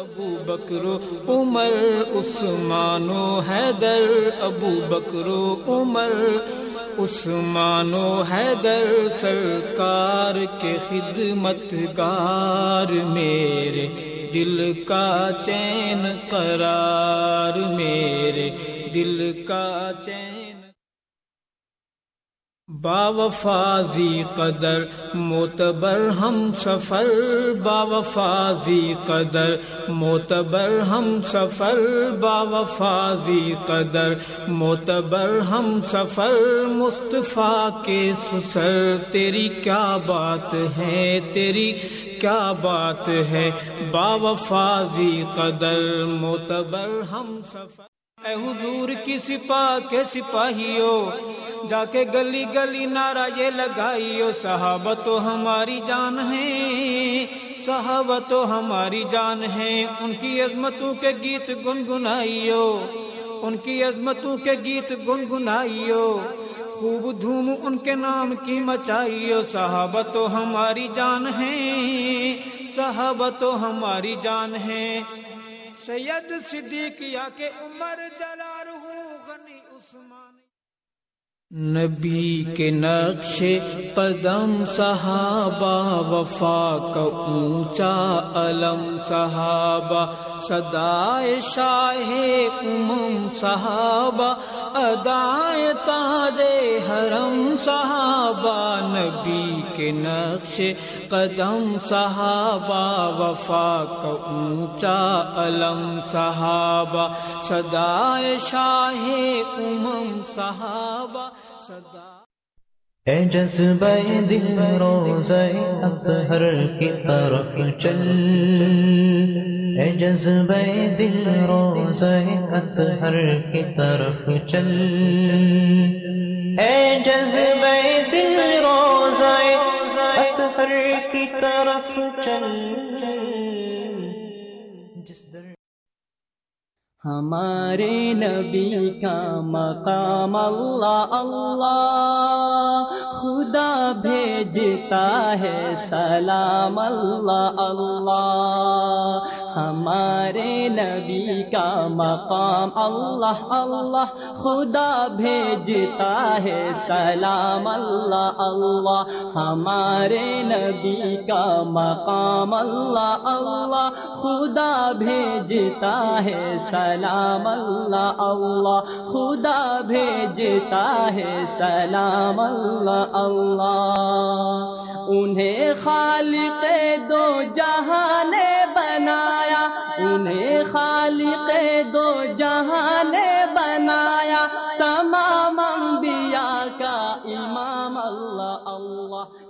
ابو بکرو عمر، عثمان و حیدر، ابو بکرو عمر، عثمان و حیدر، سرکار کے خدمت گار میرے دل کا چین قرار، میرے دل کا چین با وفاظی قدر موتبر ہم سفر با وفاظی قدر موتبر ہم سفر با وفاظی قدر موتبر ہم سفر، مصطفیٰ کے سسر، تیری کیا بات ہے، تیری کیا بات ہے با وفاظی قدر موتبر ہم سفر۔ اے حضور کی سپاہ کے سپاہیوں جا کے گلی گلی نعرہ یہ لگائیو، صحابہ تو ہماری جان ہے، صحابہ تو ہماری جان ہے، ان کی عظمتوں کے گیت گنگنائیو، ان کی عظمتوں کے گیت گنگنائیو، خوب دھوم ان کے نام کی مچائیو، صحابہ تو ہماری جان ہے، صحابہ تو ہماری جان ہے۔ سید صدیق یا کے عمر جلال ہوں غنی عثمان نبی کے نقش قدم صحابہ، وفا کا اونچا علم صحابہ، صدائے شاہ امم صحابہ، ادائے تاج حرم صحابہ، نبی کے نقش قدم صحابہ، وفا کا اونچا علم صحابہ، صدائے شاہ امم صحابہ۔ اے جذبہ دل روزہ اطہر کی طرف چل۔ اے جذبہ دل روزہ اطہر کی طرف چل۔ اے جذبہ دل روزہ اطہر کی طرف چل۔ ہمارے نبی کا مقام اللہ اللہ۔ خدا بھیجتا ہے سلام، اللہ اللہ۔ ہمارے نبی کا مقام اللہ اللہ۔ خدا بھیجتا ہے سلام، اللہ اللہ۔ ہمارے نبی کا مقام اللہ اللہ۔ خدا بھیجتا ہے سلام سلام اللہ اللہ خدا بھیجتا ہے سلام اللہ اللہ انہیں خالق دو جہان بنایا، انہیں خالق دو جہان بنایا، تمام انبیاء کا امام اللہ اللہ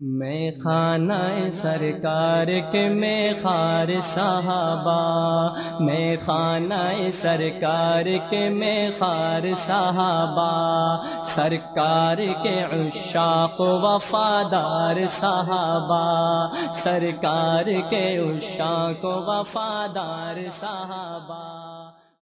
میں خانہ سرکار کے میں خار صحابہ، میں خانہ سرکار کے میں خار صحابہ، سرکار کے عشاق وفادار صحابہ، سرکار کے عشاق وفادار صحابہ۔